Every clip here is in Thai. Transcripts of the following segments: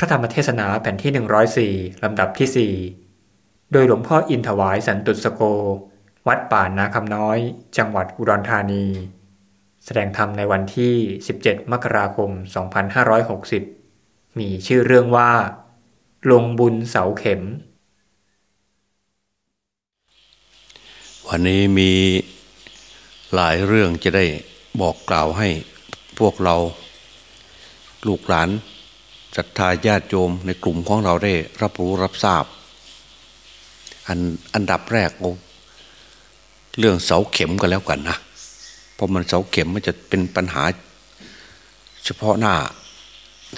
พระธรรมเทศนาแผ่นที่ 104 ลำดับที่ 4 โดยหลวงพ่ออินถวายสันตุสโก วัดป่านาคำน้อย จังหวัดอุดรธานี แสดงธรรมในวันที่ 17 มกราคม 2560 มีชื่อเรื่องว่า ลงบุญเสาเข็ม วันนี้มีหลายเรื่องจะได้บอกกล่าวให้พวกเรา ลูกหลาน ศรัทธาญาติโยมในกลุ่มของเราได้รับรู้รับทราบ อันอันดับแรกเรื่องเสาเข็มกันแล้วกันนะเพราะมันเสาเข็มมันจะเป็นปัญหา เฉพาะหน้า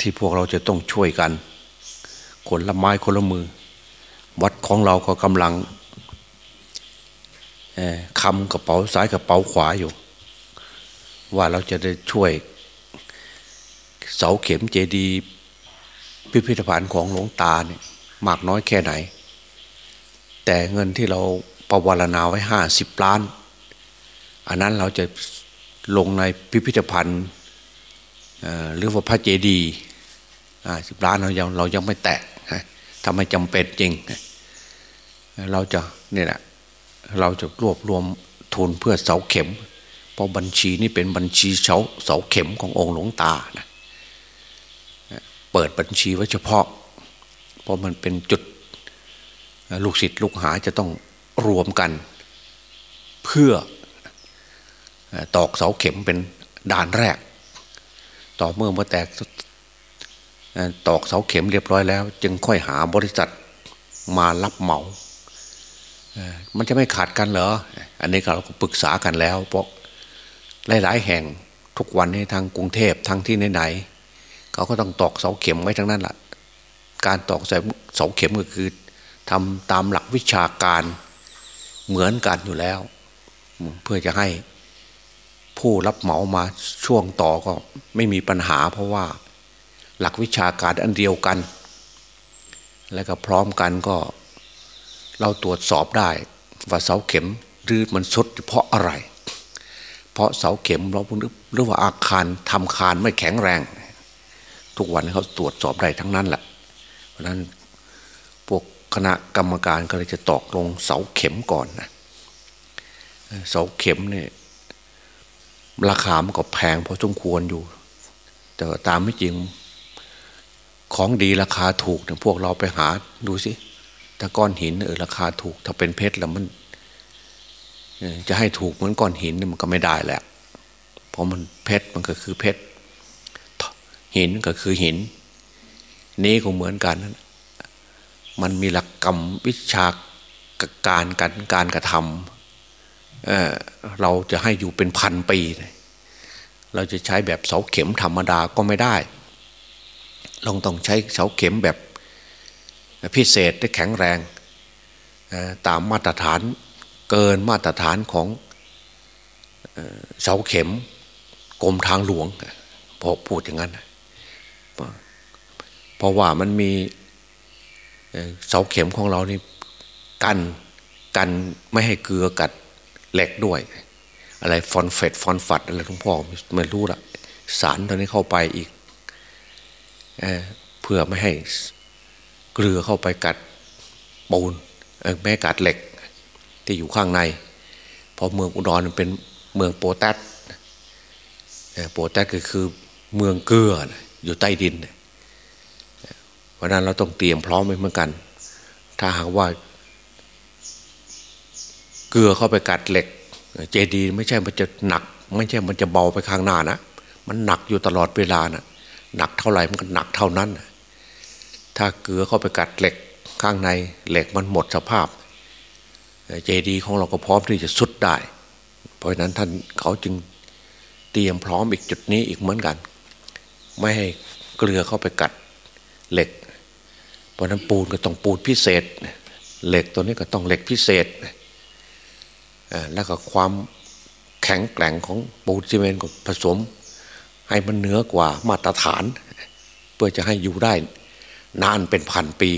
ที่พวกเราจะต้องช่วยกันคนละไม้คนละมือ วัดของเราก็กำลังคำกระเป๋าซ้ายกระเป๋าขวาอยู่ ว่าเราจะได้ช่วย เสาเข็มเจดีย์ พิพิธภัณฑ์ของหลวงตาเนี่ยมากน้อยแค่ไหน แต่เงินที่เราประวารณาไว้ห้าสิบล้าน อันนั้นเราจะลงในพิพิธภัณฑ์หรือว่าพระเจดีย์สิบล้านเรายังเรายังไม่แตะทำไมจำเป็นจริง เราจะนี่แหละเราจะรวบรวมทุนเพื่อเสาเข็ม เพราะบัญชีนี้เป็นบัญชีเสาเสาเข็มขององค์หลวงตานะ เปิดบัญชีไว้เฉพาะ เพราะมันเป็นจุดลูกศิษย์ลูกหาจะต้องรวมกัน เพื่อตอกเสาเข็มเป็นด่านแรก ต่อเมื่อมาแตกตอกเสาเข็มเรียบร้อยแล้ว จึงค่อยหาบริษัทมารับเหมา มันจะไม่ขาดกันเหรอ อันนี้เราก็ปรึกษากันแล้ว เพราะหลายๆแห่งทุกวันนี้ทางกรุงเทพทางที่ไหน เขาก็ต้องตอกเสาเข็มไว้ทั้งนั้นแหละการตอกเสาเข็มก็คือทำตามหลักวิชาการเหมือนกันอยู่แล้ว เพื่อจะให้ผู้รับเหมามาช่วงต่อก็ไม่มีปัญหา เพราะว่าหลักวิชาการอันเดียวกัน และก็พร้อมกันก็เราตรวจสอบได้ว่าเสาเข็มหรือมันสุดเพราะอะไร เพราะเสาเข็มเราหรือว่าอาคารทำคานไม่แข็งแรง ทุกวันเขาตรวจสอบได้ทั้งนั้นแหละ เพราะนั้นพวกคณะกรรมการก็เลยจะตอกลงเสาเข็มก่อนนะเสาเข็มเนี่ยราคามันก็แพงพอสมควรอยู่ แต่ตามไม่จริงของดีราคาถูกเนี่ยพวกเราไปหาดูสิถ้าก้อนหินเออราคาถูก ถ้าเป็นเพชรแล้วมันจะให้ถูกเหมือนก้อนหินมันก็ไม่ได้แหละเพราะมันเพชรมันก็คือเพชร หินก็คือหิน นี้ก็เหมือนกัน มันมีหลักกรรมวิชาการการการกระทำเเราจะให้อยู่เป็นพันปี เราจะใช้แบบเสาเข็มธรรมดาก็ไม่ได้เราต้องใช้เสาเข็มแบบพิเศษได้แข็งแรง ตามมาตรฐานเกินมาตรฐานของเสาเข็มกรมทางหลวงพอพูดอย่างนั้น เพราะว่ามันมีเสาเข็มของเรานี่กันกันไม่ให้เกลือกัดเหล็กด้วย อะไรฟอนเฟตฟอนฟัดอะไรทุกพ่อไม่รู้ละสารตัวนี้เข้าไปอีกเเพื่อไม่ให้เกลือเข้าไปกัดปูนแม่กัดเหล็ก ที่อยู่ข้างในเพราะเมืองอุดรเป็นเมืองโปแตสโปแตสก็คือเมืองเกลืออยู่ใต้ดินเพราะนั้นเราต้องเตรียมพร้อมไว้เหมือนกัน ถ้าหากว่า เกลือเข้าไปกัดเหล็ก เจดีไม่ใช่มันจะหนัก ไม่ใช่มันจะเบาไปข้างหน้านะมันหนักอยู่ตลอดเวลานะหนักเท่าไหร่มันก็หนักเท่านั้น ถ้าเกลือเข้าไปกัดเหล็กข้างในเหล็กมันหมดสภาพ เจดีของเราก็พร้อมที่จะสุดได้ เพราะนั้นท่านเขาจึงเตรียมพร้อมอีกจุดนี้อีกเหมือนกัน ไม่ให้เกลือเข้าไปกัดเหล็ก ราะนั้นปูนก็ต้องปูนพิเศษ เหล็กตัวนี้ก็ต้องเหล็กพิเศษ แล้วก็ความแข็งแกร่งของปูนซีเมนต์ก็ผสม ให้มันเหนือกว่ามาตรฐาน เพื่อจะให้อยู่ได้นานเป็นพันปี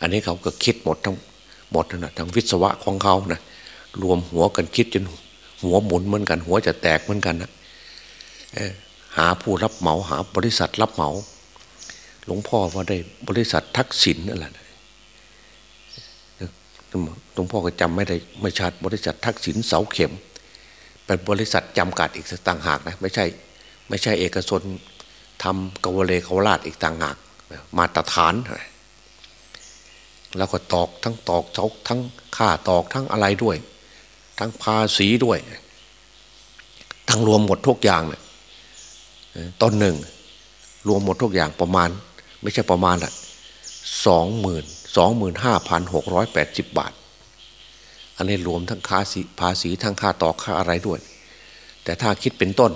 อันนี้เขาก็คิดหมดทั้งหมดนะทั้งวิศวะของเขานะรวมหัวกันคิดจนหัวหมุนเหมือนกัน หัวจะแตกเหมือนกันนะหาผู้รับเหมาหาบริษัทรับเหมา หลวงพ่อว่าได้บริษัททักษิณนั่นแหละหลวงพ่อก็จำไม่ได้ไม่ชัดบริษัททักษิณเสาเข็ม เป็นบริษัทจำกัดอีกต่างหากนะไม่ใช่ไม่ใช่เอกชนทำกวเลกวราชอีกต่างหากมาตรฐานแล้วก็ตอกทั้งตอกเสาทั้งค่าตอกทั้งอะไรด้วย ทั้งภาษีด้วย ทั้งรวมหมดทุกอย่างเลยต้นหนึ่ง รวมหมดทุกอย่างประมาณ ไม่ใช่ประมาณอะสองหมื่นสองหมื่นห้าพันหกร้อยแปดสิบบาท อันนี้รวมทั้งค่าสีภาษีทั้งค่าต่อค่าอะไรด้วย แต่ถ้าคิดเป็นต้น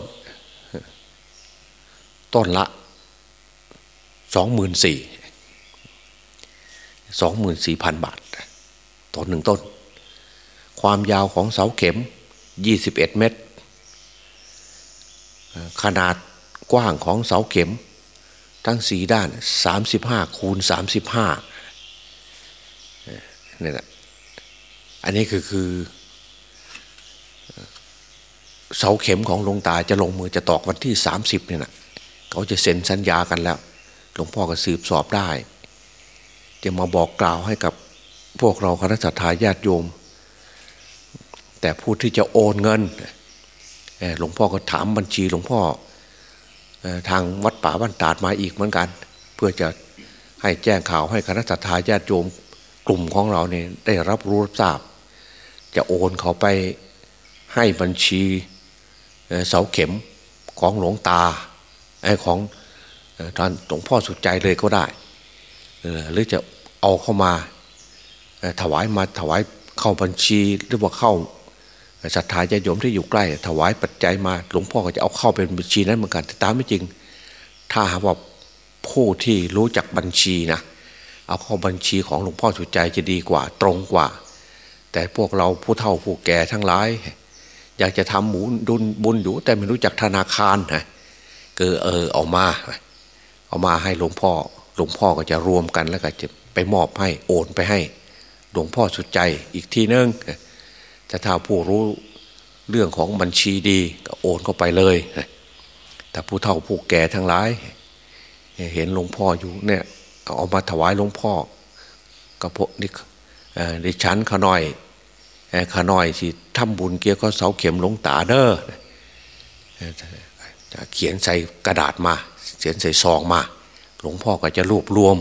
ต้นละสองหมื่นสี่สองหมื่นสี่พันบาทต้นหนึ่งต้น ความยาวของเสาเข็มยี่สิบเอ็ดเมตร ขนาดกว้างของเสาเข็ม ทั้งสีด้านสามสิบห้าคูณสามสิบห้านี่แหละอันนี้คือคือ เสาเข็มของหลวงตาจะลงมือจะตอกวันที่สามสิบเนี่ยนะเขาจะเซ็นสัญญากันแล้ว หลวงพ่อก็สืบสอบได้ จะมาบอกกล่าวให้กับพวกเราคณะสัตยาญาติโยม แต่ผู้ที่จะโอนเงินหลวงพ่อก็ถามบัญชีหลวงพ่อ ทางวัดป่าบ้านตาดมาอีกเหมือนกัน เพื่อจะให้แจ้งข่าวให้คณะสัตยาญาติโยมกลุ่มของเราเนี่ยได้รับรู้รับทราบ จะโอนเขาไปให้บัญชีเสาเข็มของหลวงตาไอ้ของท่านหลวงพ่อสุดใจเลยก็ได้ หรือจะเอาเข้ามาถวายมาถวายเข้าบัญชีหรือว่าเข้า ศรัทธาญาโยมที่อยู่ใกล้ ถวายปัจจัยมาหลวงพ่อก็จะเอาเข้าเป็นบัญชีนั้นเหมือนกันแต่ตามไม่จริง ถ้าหากว่าผู้ที่รู้จักบัญชีนะเอาเข้าบัญชีของหลวงพ่อสุดใจจะดีกว่าตรงกว่า แต่พวกเราผู้เฒ่าผู้แก่ทั้งหลาย อยากจะทำหมูดุนบุญอยู่ แต่ไม่รู้จักธนาคารนะก็เออเอามา เอามาให้หลวงพ่อ หลวงพ่อก็จะรวมกันแล้วก็จะไปมอบให้โอนไปให้ หลวงพ่อสุดใจอีกทีนึง จะถ้าผู้รู้เรื่องของบัญชีดีก็โอนเข้าไปเลย แต่ผู้เฒ่าผู้แก่ทั้งหลาย เห็นหลวงพ่ออยู่เนี่ยเอามาถวายหลวงพ่อกับพวกนี่ดิฉันขน่อยขน่อยที่ทำบุญเกี่ยวกับเสาเข็มหลวงตาเด้อจะเขียนใส่กระดาษมา เขียนใส่ซองมา หลวงพ่อก็จะรวบรวม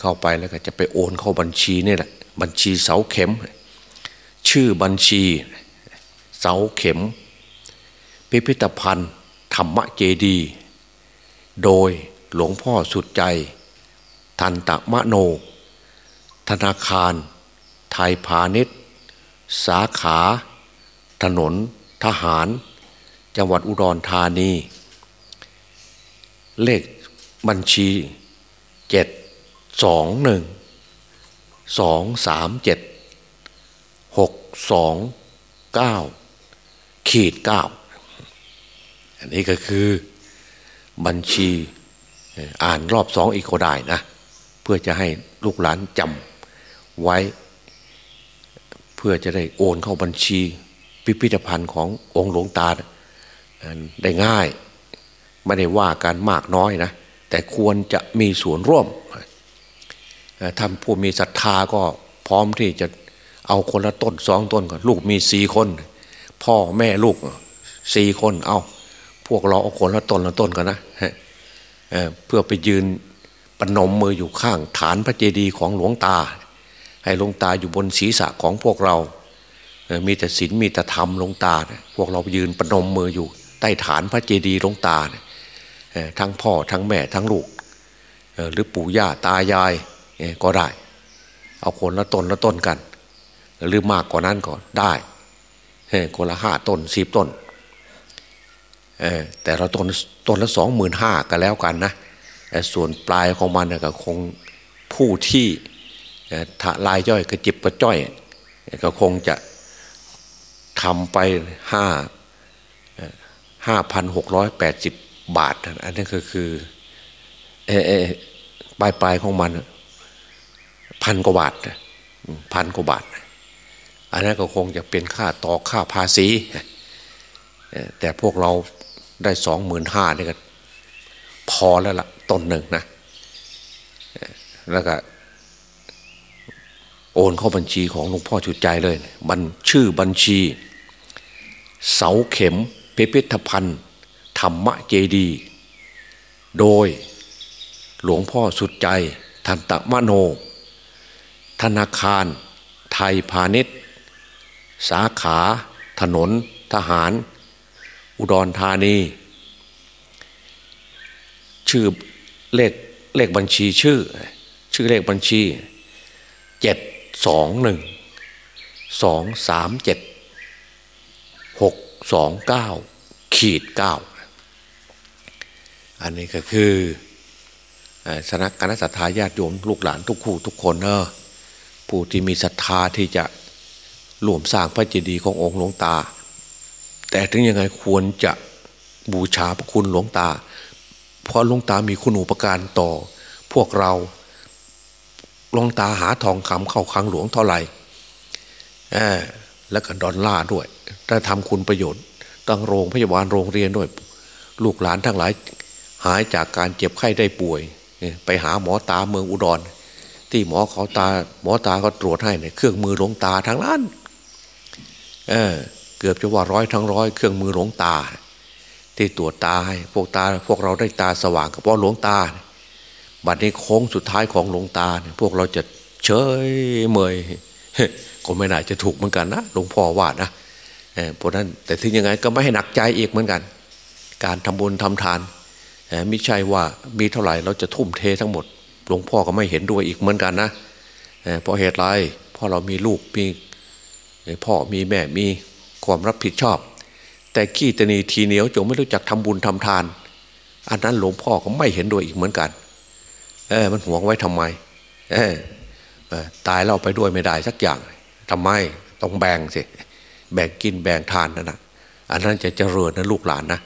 เข้าไปแล้วก็จะไปโอนเข้าบัญชีนี่แหละ บัญชีเสาเข็ม ชื่อบัญชี เสาเข็ม พิพิธภัณฑ์ ธรรมเจดี โดยหลวงพ่อสุดใจ ทันตะมะโน ธนาคาร ไทยพาณิชย์ สาขา ถนน ทหาร จังหวัดอุดรธานี เลขบัญชีเจ็ดสองหนึ่งสองสามเจ็ด หกสองเก้าขีดเก้าอันนี้ก็คือบัญชีอ่านรอบสองอีกก็ได้นะ เพื่อจะให้ลูกหลานจำไว้ เพื่อจะได้โอนเข้าบัญชี พิพิธภัณฑ์ขององค์หลวงตาได้ง่าย ไม่ได้ว่าการมากน้อยนะ แต่ควรจะมีส่วนร่วมท่าผู้มีศรัทธาก็พร้อมที่จะ เอาคนละต้นสองต้นก่อนลูกมีสี่คน พ่อแม่ลูกสี่คนเอาพวกเราเอาคนละต้นละต้นกันนะเพื่อไปยืนปนมมืออยู่ข้างฐานพระเจดีย์ของหลวงตา ให้หลวงตาอยู่บนศีรษะของพวกเรา มีแต่ศีลมีแต่ธรรมหลวงตา พวกเรายืนปนมมืออยู่ ใต้ฐานพระเจดีย์หลวงตา ทั้งพ่อทั้งแม่ทั้งลูก หรือปู่ย่าตายายก็ได้ เอาคนละต้นละต้นกัน หรือมากกว่านั้นก็ได้คนละห้าต้นสิบต้นแต่เราต้นต้นละสองหมื่นห้าก็แล้วกันนะส่วนปลายของมันก็คงผู้ที่ถลายย่อยกระจิบกระจ้อย ก็คงจะทำไปห้าห้าพันหกร้อยแปดสิบบาท อันนี้ก็คือปลายปลายของมันพันกว่าบาทพันกว่าบาท อันนั้นก็คงจะเป็นค่าต่อค่าภาษี แต่พวกเราได้สองหมื่นห้านี่ก็พอแล้วละ่ะต้นหนึ่งนะแล้วก็โอนเข้าบัญชีของหลวงพ่อจุดใจเลยบัญชื่อบัญชี เสาเข็มพิพิธภัณฑ์ธรรมเจดี โดยหลวงพ่อสุดใจ ทันตะมโน ธนาคาร ไทยพาณิชย์ สาขา ถนน ทหาร อุดรธานี ชื่อเลขเลขบัญชีชื่อ ชื่อเลขบัญชีเจ็ดสองหนึ่งสองสามเจ็ดหกสองเก้าขีดเก้าอันนี้ก็คือสนักคณะสัตยาญาติโยมลูกหลานทุกคู่ทุกคนเนอะผู้ที่มีศรัทธาที่จะ รวมสร้างพระเจดีย์ขององค์หลวงตา แต่ถึงยังไงควรจะบูชาพระคุณหลวงตา เพราะหลวงตามีคุณอุปการต่อ พวกเราหลวงตาหาทองคำเข้าคลังหลวงเท่าไหร่แล้วก็ดอลลาร์ด้วยถ้าทำคุณประโยชน์ตั้งโรงพยาบาลโรงเรียนด้วย ลูกหลานทั้งหลาย หายจากการเจ็บไข้ได้ป่วย ไปหาหมอตาเมืองอุดร ที่หมอเขาตาหมอตาก็ตรวจให้เนี่ยเครื่องมือหลวงตาทั้งนั้น เออ เกือบจะว่าร้อยทั้งร้อยเครื่องมือหลวงตา ที่ตรวจตาให้พวกตาพวกเราได้ตาสว่างก็เพราะหลวงตา บัดนี้โค้งสุดท้ายของหลวงตาพวกเราจะเฉยเมยก็ไม่น่าจะถูกเหมือนกันนะหลวงพ่อว่านะเพราะนั้นแต่ถึงยังไงก็ไม่ให้หนักใจอีกเหมือนกัน การทำบุญทำทานไม่ใช่ว่ามีเท่าไหร่เราจะทุ่มเททั้งหมด หลวงพ่อก็ไม่เห็นด้วยอีกเหมือนกันนะเพราะเหตุไรเพราะเรามีลูกมี พ่อมีแม่มีความรับผิดชอบ แต่ขี้ตนีทีเหนียวจงไม่รู้จักทำบุญทำทาน อันนั้นหลวงพ่อก็ไม่เห็นด้วยอีกเหมือนกัน เออมันห่วงไว้ทำไม เออตายเราไปด้วยไม่ได้สักอย่างทำไมต้องแบ่งสิแบ่งกินแบ่งทานนั่นนะอันนั้นจะเจริญนะลูกหลานนะ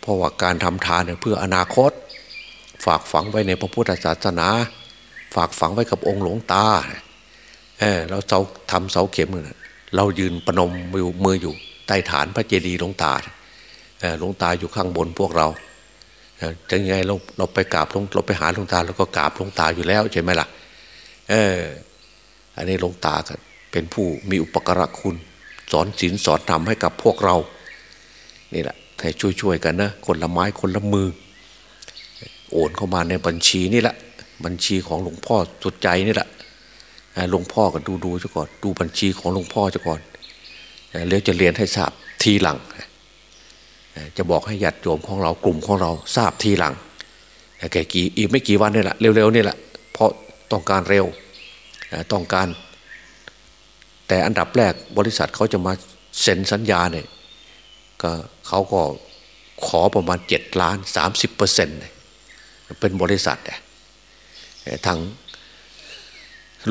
เพราะว่าการทำทานเพื่ออนาคต ฝากฝังไว้ในพระพุทธศาสนา ฝากฝังไว้กับองค์หลวงตา เออเราเสาทำเสาเข็มนะเรายืนประนมมืออยู่ใต้ฐานพระเจดีย์หลวงตาหลวงตาอยู่ข้างบนพวกเราจะยังไงเราเราไปกราบหลวงเราไปหาหลวงตาเราก็กราบหลวงตาอยู่แล้วใช่ไหมล่ะ เออ อันนี้หลวงตาเป็นผู้มีอุปกระคุณ สอนศีลสอนธรรมให้กับพวกเรา นี่แหละให้ช่วยๆกันนะคนละไม้คนละมือ โอนเข้ามาในบัญชีนี่แหละ บัญชีของหลวงพ่อสุดใจนี่แหละ หลวงพ่อก็ดูดูซะก่อน ดูบัญชีของหลวงพ่อซะก่อนแล้วจะเรียนให้ทราบทีหลัง จะบอกให้ญาติโยมของเรากลุ่มของเราทราบทีหลังแก่กี่อีกไม่กี่วันนี่แหละเร็วๆนี่แหละเพราะต้องการเร็วต้องการ แต่อันดับแรกบริษัทเขาจะมาเซ็นสัญญาเนี่ยก็เขาก็ขอประมาณเจ็ดล้านสามสิบเปอร์เซ็นต์เป็นบริษัทเนี่ยทาง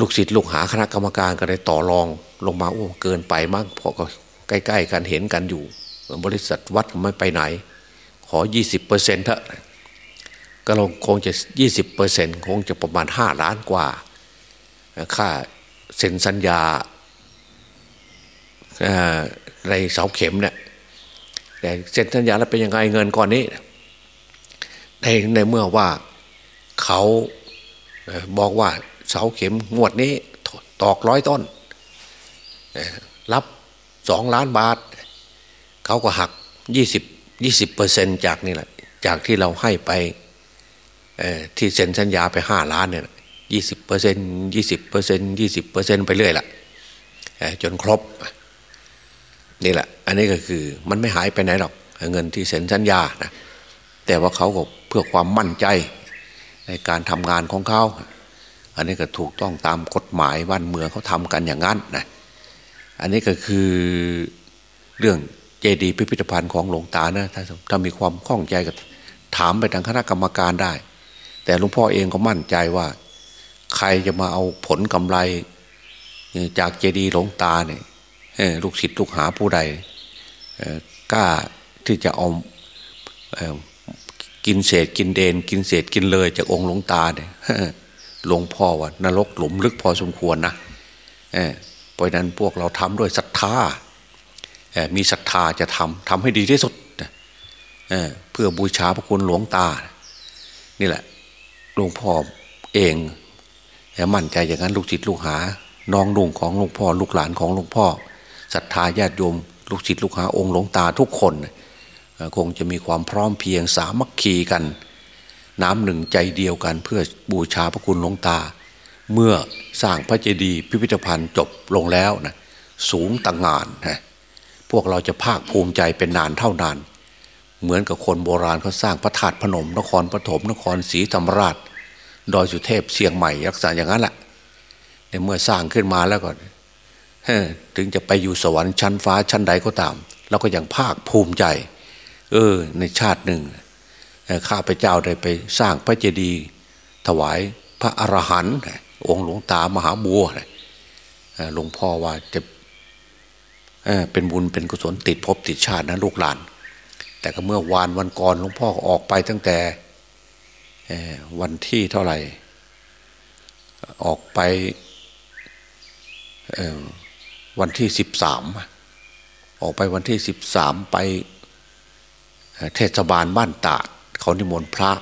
ลูกศิษย์ลูกหาคณะกรรมการก็ได้ต่อรองลงมาโอ้เกินไปมั้งเพราะก็ใกล้ๆกันเห็นกันอยู่ บริษัทวัดไม่ไปไหน ขอยี่สิบเปอร์เซ็นต์เถอะก็ลงคงจะยี่สิบเปอร์เซ็นต์คงจะประมาณห้าล้านกว่า ค่าเซ็นสัญญาในเสาเข็มเนี่ยแต่เซ็นสัญญาแล้วเป็นยังไงเงินก้อนนี้ ในในเมื่อว่าเขาบอกว่า เสาเข็มงวดนี้ตอกร้อยต้น รับสองล้านบาท เขาก็หักยี่สิบยี่สิบเปอร์เซ็นจากนี่แหละ จากที่เราให้ไปที่เซ็นสัญญาไปห้าล้านเนี่ยยี่สิบเปอร์เซ็นยี่สิบเปอร์เซ็นยี่สิบเปอร์เซ็นไปเรื่อยละจนครบ นี่แหละ อันนี้ก็คือมันไม่หายไปไหนหรอก เงินที่เซ็นสัญญานะแต่ว่าเขาก็เพื่อความมั่นใจในการทำงานของเขา อันนี้ก็ถูกต้องตามกฎหมายบ้านเมืองเขาทำกันอย่างนั้นนะอันนี้ก็คือเรื่องเจดีย์พิพิธภัณฑ์ของหลวงตานะถ้าถ้ามีความข้องใจก็ถามไปทางคณะกรรมการได้ แต่หลวงพ่อเองก็มั่นใจว่า ใครจะมาเอาผลกำไร จากเจดีย์หลวงตาเนี่ยลูกศิษย์ลูกหาผู้ใดกล้าที่จะเอากินเศษกินเดน กินเศษกินเลยจากองค์หลวงตาเนี่ย หลวงพ่อว่านรกหลุมลึกพอสมควรนะเพราะนั้นพวกเราทำด้วยศรัทธามีศรัทธาจะทำทำให้ดีที่สุดเพื่อบูชาพระคุณหลวงตา นี่แหละหลวงพ่อเองแมั่นใจอย่างนั้นลูกศิษย์ลูกหา น้องนุ่งของหลวงพ่อ ลูกหลานของหลวงพ่อศรัทธาญาติโยม ลูกศิษย์ลูกหาองค์หลวงตาทุกคน คงจะมีความพร้อมเพียงสามัคคีกัน น้ำหนึ่งใจเดียวกันเพื่อบูชาพระคุณหลวงตา เมื่อสร้างพระเจดีย์พิพิธภัณฑ์จบลงแล้วนะสูงต่างงานนะพวกเราจะภาคภูมิใจเป็นนานเท่านาน เหมือนกับคนโบราณเขาสร้างพระธาตุพนม นครปฐมนครศรีธรรมราช ดอยสุเทพเชียงใหม่รักษาอย่างนั้นแหละในเมื่อสร้างขึ้นมาแล้วก็ถึงจะไปอยู่สวรรค์ชั้นฟ้าชั้นใดก็ตามเราก็ยังภาคภูมิใจ เออ ในชาติหนึ่ง ข้าพเจ้าได้ไปสร้างพระเจดีย์ถวายพระอรหันต์องค์หลวงตามหาบัวหลวงพ่อว่าจะเป็นบุญเป็นกุศลติดภพติดชาตินะลูกหลาน แต่ก็เมื่อวานวันก่อนหลวงพ่อออกไปตั้งแต่วันที่เท่าไหร่ ออกไปวันที่สิบสามออกไปวันที่สิบสามไปเทศบาลบ้านตาด เขานิมนต์พระ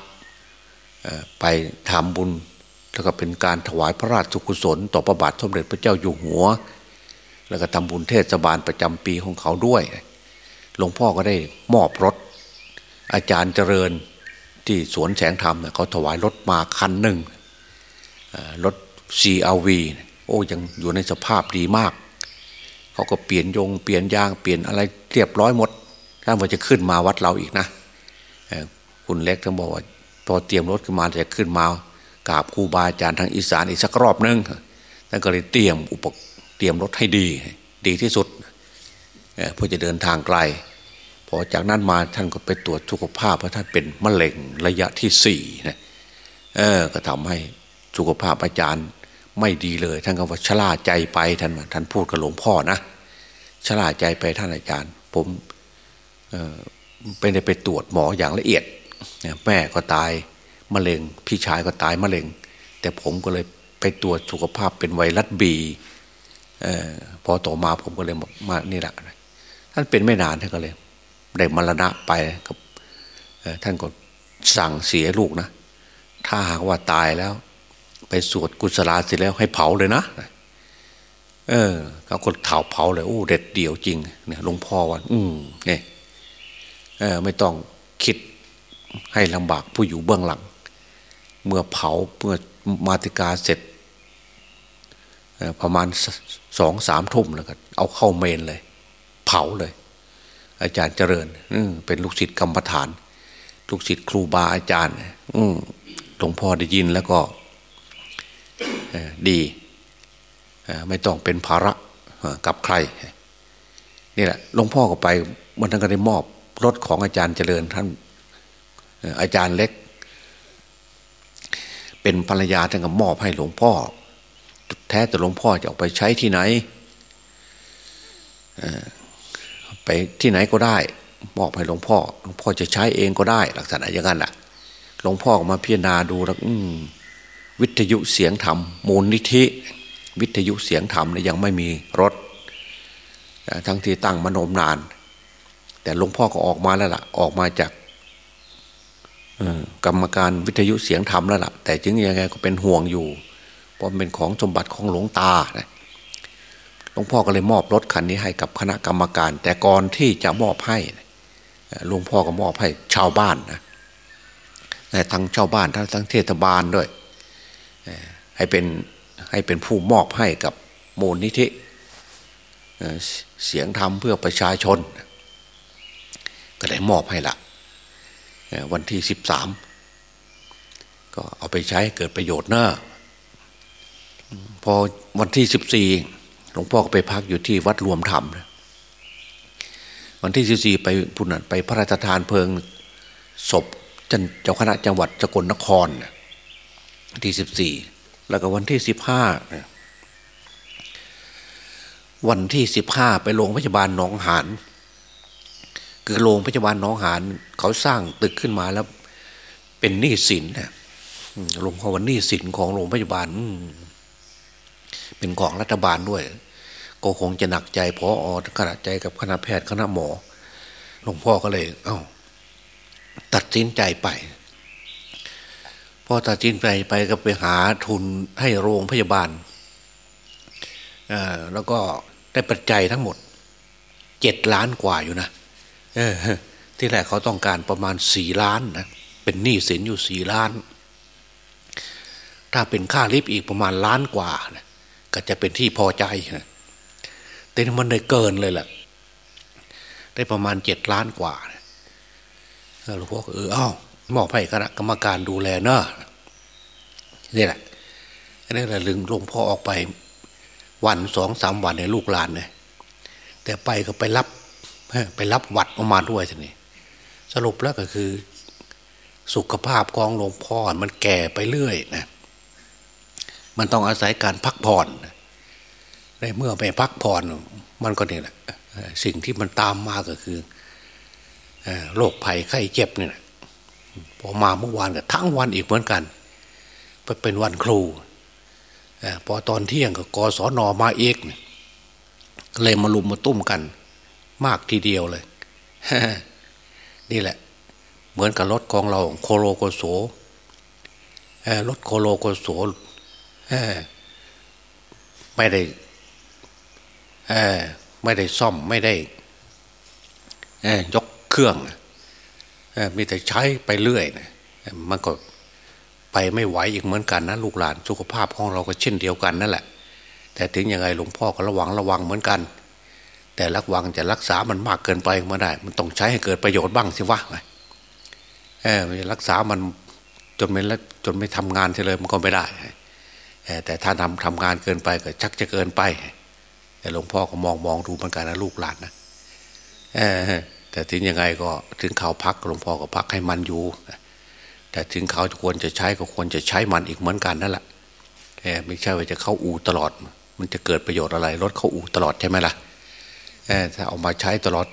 ไปทำบุญแล้วก็เป็นการถวายพระราชกุศล ต่อพระบาทสมเด็จพระเจ้าอยู่หัว แล้วก็ทำบุญเทศบาลประจำปีของเขาด้วย หลวงพ่อก็ได้มอบรถ อาจารย์เจริญที่สวนแสงธรรมเขาถวายรถมาคันหนึ่งรถ CRV โอ้ยังอยู่ในสภาพดีมาก เขาก็เปลี่ยนยง เปลี่ยนยางเปลี่ยนอะไรเรียบร้อยหมดถ้ามันจะขึ้นมาวัดเราอีกนะ คุณเล็กท่านบอกว่าพอเตรียมรถขึ้นมาจะขึ้นมากราบครูบาอาจารย์ทางอีสานอีกสักรอบนึงท่านก็เลยเตรียมอุปเตรียมรถให้ดี ดีที่สุดเพื่อจะเดินทางไกล พอจากนั้นมาท่านก็ไปตรวจสุขภาพเพราะท่านเป็นมะเร็งระยะที่สี่นะเออก็ทำให้สุขภาพอาจารย์ไม่ดีเลย ท่านก็ว่าชราใจไปท่านท่านพูดกับหลวงพ่อนะชราใจไปท่านอาจารย์ ผมเออไปได้ไปตรวจหมออย่างละเอียด แม่ก็ตายมะเร็ง พี่ชายก็ตายมะเร็ง แต่ผมก็เลยไปตรวจสุขภาพเป็นไวรัสบีอพอต่อมาผมก็เลยมานี่แหละท่านเป็นไม่นานท่านก็เลยได้มรณะไปกับท่านก็สั่งเสียลูกนะ ถ้าหากว่าตายแล้ว ไปสวดกุศลาเสร็จแล้วให้เผาเลยนะ เออเขาก็เผาเผาเลยโอ้เด็ดเดี่ยวจริง เนี่ยหลวงพ่อวัน อืมเนี่ยเออ ไม่ต้องคิด ให้ลำบากผู้อยู่เบื้องหลัง เมื่อเผาเมื่อมาติกาเสร็จประมาณสองสามทุ่มแล้วก็เอาเข้าเมนเลย เผาเลย อาจารย์เจริญเป็นลูกศิษย์กรรมฐาน ลูกศิษย์ครูบาอาจารย์หลวงพ่อได้ยินแล้วก็ดีไม่ต้องเป็นภาระกับใครนี่แหละหลวงพ่อก็ไปวันนั้นก็ได้มอบรถของอาจารย์เจริญท่าน อาจารย์เล็ก เป็นภรรยาท่านก็มอบให้หลวงพ่อ แท้แต่หลวงพ่อจะออกไปใช้ที่ไหนไปที่ไหนก็ได้มอบให้หลวงพ่อหลวงพ่อจะใช้เองก็ได้ ลักษณะอย่างนั้นแหละหลวงพ่อมาพิจารณาดูแล้วอวิทยุเสียงธรรมมูลนิธิ วิทยุเสียงธรรมเนี่ยยังไม่มีรถทั้งที่ตั้งมโนมนาน แต่หลวงพ่อก็ออกมาแล้วล่ะ ออกมาจาก กรรมการวิทยุเสียงธรรมแล้วล่ะแต่จึงยังไงก็เป็นห่วงอยู่ เพราะเป็นของสมบัติของหลวงตาหลวงพ่อก็เลยมอบรถคันนี้ให้กับคณะกรรมการ แต่ก่อนที่จะมอบให้หลวงพ่อก็มอบให้ชาวบ้านนะทั้งชาวบ้านทั้งทั้งเทศบาลด้วยให้เป็นให้เป็นผู้มอบให้กับมูลนิธิเสียงธรรมเพื่อประชาชน ก็ได้มอบให้ละ วันที่สิบสามก็เอาไปใช้เกิดประโยชน์เนอะพอวันที่สิบสี่หลวงพ่อก็ไปพักอยู่ที่วัดรวมธรรมวันที่สิบสี่ไปพุนันไปพระราชทานเพลิงศพเจ้าคณะจังหวัดสกลนครที่สิบสี่แล้วก็วันที่สิบห้าวันที่สิบห้าไปโรงพยาบาลหนองหาน คือโรงพยาบาลหนองหานเขาสร้างตึกขึ้นมาแล้ว เป็นหนี้สินนะหลวงพ่อวันหนี้สินของโรงพยาบาลเป็นของรัฐบาลด้วย ก็คงจะหนักใจพออขนาดใจกับคณะแพทย์คณะหมอหลวงพ่อก็เลย เอา้า ตัดสินใจไปพอตัดสินใจไปก็ไปหาทุนให้โรงพยาบาลแล้วก็ได้ปัจจัยทั้งหมดเจ็ดล้านกว่าอยู่นะ ที่แรกเขาต้องการประมาณสี่ล้านนะเป็นหนี้สินอยู่สี่ล้าน ถ้าเป็นค่าลิฟต์อีกประมาณล้านกว่านะก็จะเป็นที่พอใจนะแต่มันได้เกินเลยแหละได้ประมาณเจ็ดล้านกว่าหลวงพ่อเออเอ้ามอบให้คณะกรรมการดูแลเนอะนี่แหละนี่แหละลึงหลวงพ่อออกไปวันสองสามวันในลูกหลานเนี่ยแต่ไปก็ไปรับ ไปรับวัดออกมาด้วยทีนี้สรุปแล้วก็คือ สุขภาพของหลวงพ่อมันแก่ไปเรื่อยนะมันต้องอาศัยการพักผ่อนในเมื่อไปพักผ่อนมันก็นี่แหละสิ่งที่มันตามมาก็คือโรคภัยไข้เจ็บเนี่ยพอมาเมื่อวานก็ทั้งวันอีกเหมือนกันไปเป็นวันครูพอตอนเที่ยงก็กศนมาเอกเลยมาลุมมาตุ้มกัน มากทีเดียวเลย นี่แหละ เหมือนกับรถของเราโคโลโกโสรถโคโลโกโสไม่ได้ไม่ได้ซ่อมไม่ได้ยกเครื่องมีแต่ใช้ไปเรื่อยนะมันก็ไปไม่ไหวอีกเหมือนกันนะลูกหลานสุขภาพของเราก็เช่นเดียวกันนั่นแหละ แต่ถึงยังไงหลวงพ่อก็ระวังระวังเหมือนกัน แต่รักวังจะรักษามันมากเกินไปไม่ได้ มันต้องใช้ให้เกิดประโยชน์บ้างสิวะเออรักษามันจนไม่จนไม่ทำงานเลยมันก็ไม่ได้แต่ถ้าทำทำงานเกินไปก็ชักจะเกินไป แต่หลวงพ่อก็มองมองดูเหมือนกันนะลูกหลานนะแต่ถึงยังไงก็ถึงเขาพักหลวงพ่อก็พักให้มันอยู่แต่ถึงเขาควรจะใช้ก็ควรจะใช้มันอีกเหมือนกันนั่นแหละไม่ใช่ว่าจะเข้าอู่ตลอด มันจะเกิดประโยชน์อะไรรถเข้าอู่ตลอดใช่ไหมล่ะ ถ้าเอามาใช้ตลอด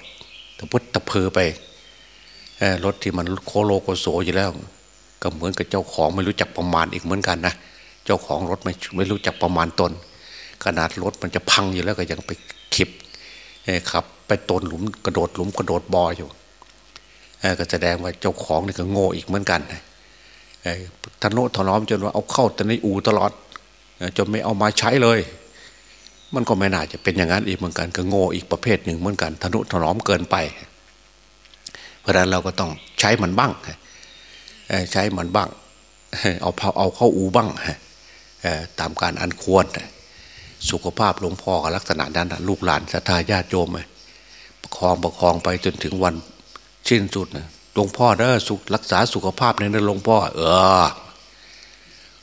ตะพุตตะเพอไปรถที่มันโคโลโกโซอยู่แล้ว ก็เหมือนกับเจ้าของไม่รู้จักประมาณอีกเหมือนกันนะเจ้าของรถไม่ไม่รู้จักประมาณตน ขนาดรถมันจะพังอยู่แล้วก็ยังไปขิบขับ ไปตนหลุมกระโดดหลุมกระโดดบออยู่ก็แสดงว่าเจ้าของนี่ก็โง่อีกเหมือนกันทนุถนอมจนว่าเอาเข้าแต่ในอู่ตลอดจนไม่เอามาใช้เลย มันก็ไม่น่าจะเป็นอย่างนั้นอีกเหมือนกันก็โง่อีกประเภทหนึ่งเหมือนกันทนุถนอมเกินไป เพราะนั้นเราก็ต้องใช้มันบ้างใช้มันบ้างเอาเอาเข้าอูบ้างตามการอันควร สุขภาพหลวงพ่อกับลักษณะนั้นลูกหลานศรัทธาญาติโยมประคองประคองไปจนถึงวันสิ้นสุดหลวงพ่อเด้อสุรักษาสุขภาพในนั้นหลวงพ่อ เออ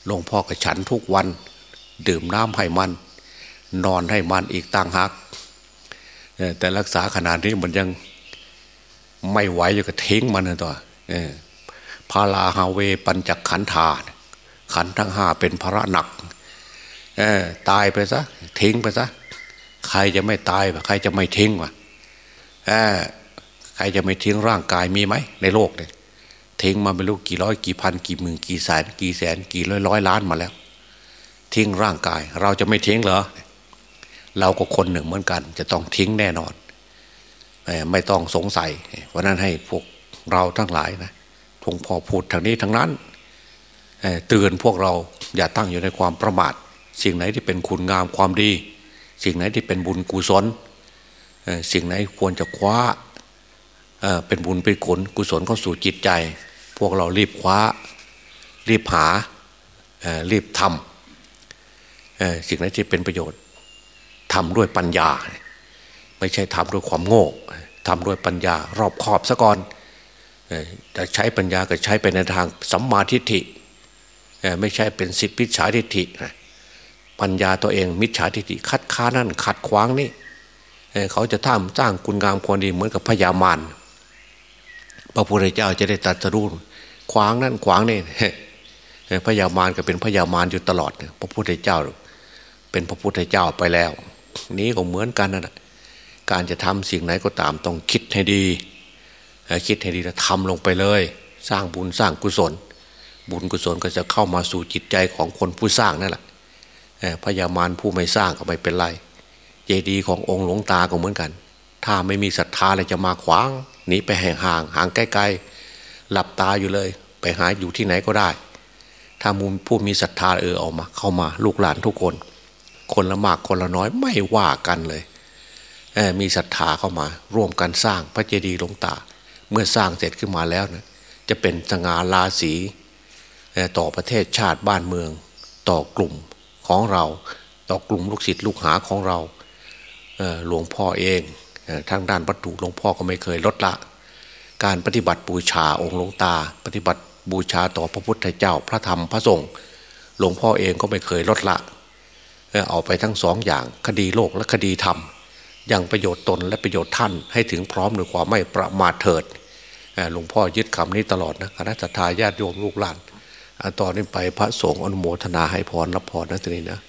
หลวงพ่อกับฉันทุกวัน ดื่มน้ำให้มัน นอนให้มันอีกต่างหากแต่รักษาขนาดนี้มันยังไม่ไหวอยู่ก็ทิ้งมันเลยตัวพาลาฮาเวปัญจขันธาขันทั้งห้าเป็นภาระหนักตายไปซะทิ้งไปซะใครจะไม่ตายวะใครจะไม่ทิ้งวะใครจะไม่ทิ้งร่างกายมีไหมในโลกเนี่ยทิ้งมาไม่รู้กี่ร้อยกี่พันกี่หมื่นกี่แสนกี่แสนกี่ร้อยร้อยล้านมาแล้ว ทิ้งร่างกาย เราจะไม่ทิ้งเหรอ เราก็คนหนึ่งเหมือนกัน จะต้องทิ้งแน่นอน ไม่ต้องสงสัยวันนั้นให้พวกเราทั้งหลายนะหลวงพอพูดทางนี้ทั้งนั้นเตือนพวกเราอย่าตั้งอยู่ในความประมาท สิ่งไหนที่เป็นคุณงามความดี สิ่งไหนที่เป็นบุญกุศลสิ่งไหนควรจะคว้าเป็นบุญเป็นกุศลกุศลเข้าสู่จิตใจ พวกเรารีบคว้า รีบหารีบทำสิ่งไหนที่เป็นประโยชน์ ทำด้วยปัญญา ไม่ใช่ทำด้วยความโง่ทำด้วยปัญญารอบคอบซะก่อนจะใช้ปัญญาก็ใช้ไปในทางสัมมาทิฏฐิไม่ใช่เป็นสิทธิพิจฉาทิฏฐิปัญญาตัวเองมิจฉาทิฏฐิคัดค้านั่นขัดขวางนี่เขาจะท่ามจ้างคุณงามความดีเหมือนกับพญามารพระพุทธเจ้าจะได้ตัดสรู้ขวางนั่นขวางนี่พญามารก็เป็นพญามารอยู่ตลอด พระพุทธเจ้า เป็นพระพุทธเจ้าไปแล้ว นี้ก็เหมือนกันนะการจะทำสิ่งไหนก็ตามต้องคิดให้ดี คิดให้ดีแล้วทำลงไปเลย สร้างบุญสร้างกุศล บุญกุศลก็จะเข้ามาสู่จิตใจของคนผู้สร้างนั่นแหละพญามารผู้ไม่สร้างก็ไม่เป็นไร เจดีย์ขององค์หลวงตาก็เหมือนกัน ถ้าไม่มีศรัทธาอะไรจะมาขวางหนีไปห่างห่างห่างใกล้ๆหลับตาอยู่เลย ไปหาอยู่ที่ไหนก็ได้ ถ้ามูผู้มีศรัทธาเออออกมา เข้ามาลูกหลานทุกคน คนละมากคนละน้อยไม่ว่ากันเลยมีศรัทธาเข้ามา ร่วมกันสร้างพระเจดีย์หลวงตา เมื่อสร้างเสร็จขึ้นมาแล้วนะจะเป็นสง่าราศีต่อประเทศชาติบ้านเมือง ต่อกลุ่มของเรา ต่อกลุ่มลูกศิษย์ลูกหาของเราหลวงพ่อเองทางด้านวัตถุหลวงพ่อก็ไม่เคยลดละ การปฏิบัติบูชาองค์หลวงตา ปฏิบัติบูชาต่อพระพุทธเจ้าพระธรรมพระสงฆ์หลวงพ่อเองก็ไม่เคยลดละ เอาไปทั้งสองอย่างคดีโลกและคดีธรรมยังประโยชน์ตนและประโยชน์ท่านให้ถึงพร้อมด้วยความไม่ประมาทเถิดหลวงพ่อยึดคำนี้ตลอดนะคณะทาญาติโยมลูกหลานตอนนี้ไปพระสงฆ์อนุโมทนาให้พรรับพรนะทีนี้นะ